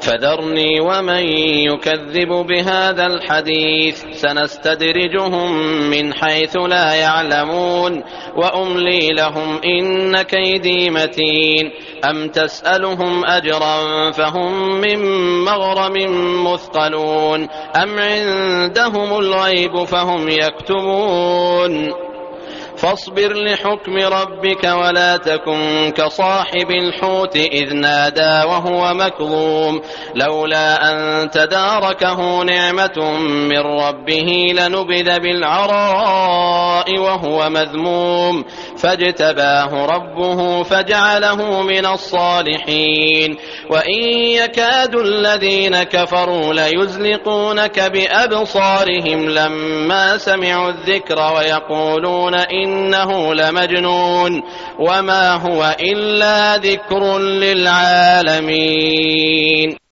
فذرني ومن يكذب بهذا الحديث. سنستدرجهم من حيث لا يعلمون. وأملي لهم إن كيدي متين. أم تسألهم أجرا فهم من مغرم مثقلون. أم عندهم الغيب فهم يكتبون فاصبر لحكم ربك ولا تكن كصاحب الحوت إذ نادى وهو مكظوم لولا أن تداركه نعمة من ربه لنبذ بالعراء وهو مذموم فاجتباه ربه فجعله من الصالحين وإن يكاد الذين كفروا ليزلقونك بأبصارهم لما سمعوا الذكر ويقولون إن إنه لمجنون وما هو إلا ذكر للعالمين